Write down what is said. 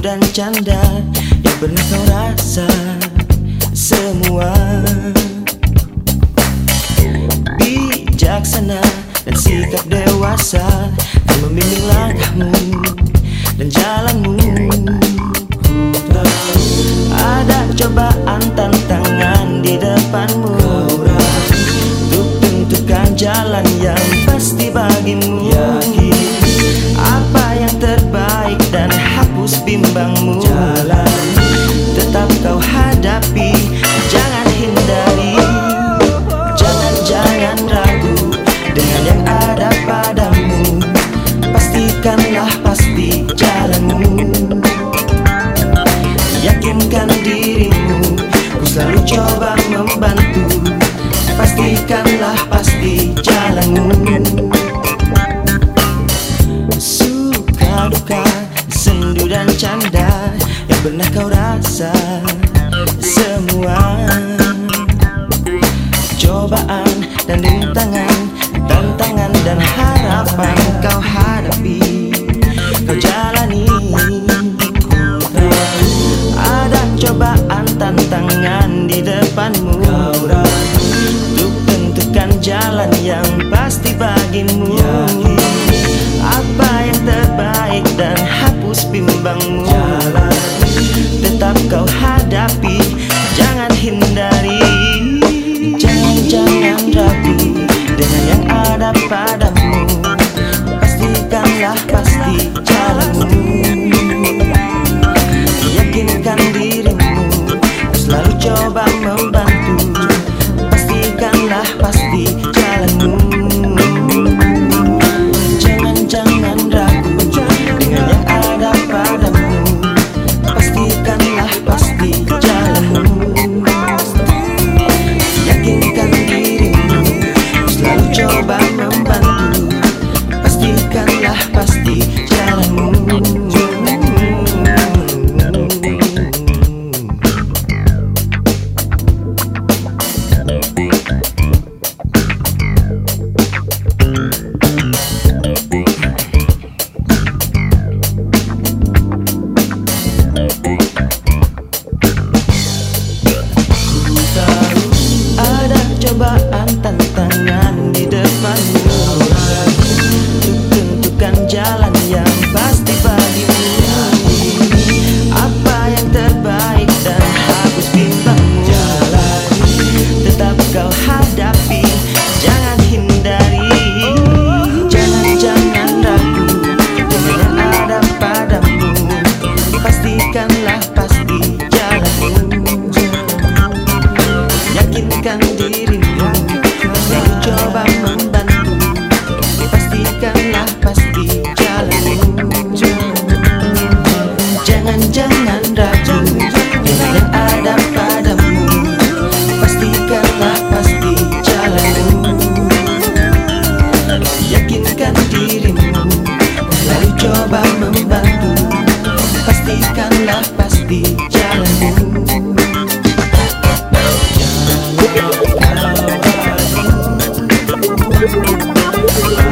Dan canda yang pernah kau rasa semua. Bijaksana dan sikap dewasa yang membimbing langkahmu dan jalanmu. Ada cobaan tantangan di depanmu. Untuk tentukan jalan yang pasti bagimu hapus bimbangmu yang pasti bagimu. Apa yang terbaik dan hapus bimbangmu. Tetap kau hadapi Jangan hindari. Jangan-jangan ragu Dengan yang ada padamu. Pastikanlah pasti kau hadapi. Jangan hindari. Jangan-jangan ragu. Yang ada padamu Pastikanlah pasti jalanmu. Yakinkan dirimu Selalu coba membantu. Pastikanlah napas di jalanmu Jalan